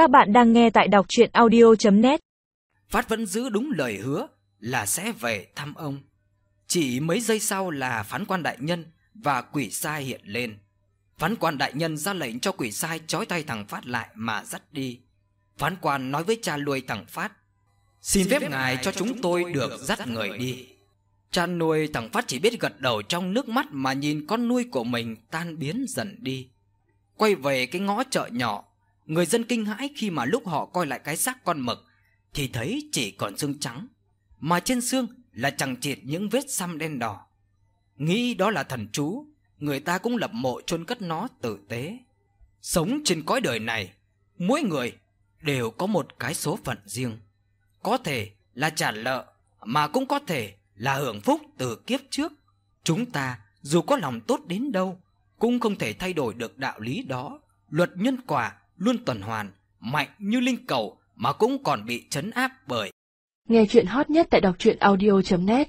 Các bạn đang nghe tại đọc chuyện audio.net Phát vẫn giữ đúng lời hứa là sẽ về thăm ông. Chỉ mấy giây sau là phán quan đại nhân và quỷ sai hiện lên. Phán quan đại nhân ra lệnh cho quỷ sai trói tay thằng Phát lại mà dắt đi. Phán quan nói với cha nuôi thằng Phát. Xin phép ngài cho chúng tôi được dắt người đi. Cha nuôi thằng Phát chỉ biết gật đầu trong nước mắt mà nhìn con nuôi của mình tan biến dần đi. Quay về cái ngõ chợ nhỏ, người dân kinh hãi khi mà lúc họ coi lại cái xác con mực thì thấy chỉ còn xương trắng, mà trên xương là chẳng chịt những vết xăm đen đỏ. Nghĩ đó là thần chú, người ta cũng lập mộ chôn cất nó tử tế. Sống trên cõi đời này, mỗi người đều có một cái số phận riêng. Có thể là trả nợ, mà cũng có thể là hưởng phúc từ kiếp trước. Chúng ta dù có lòng tốt đến đâu cũng không thể thay đổi được đạo lý đó. Luật nhân quả luôn tuần hoàn, mạnh như linh cầu mà cũng còn bị chấn áp bởi Nghe chuyện hot nhất tại đọc truyện audio.net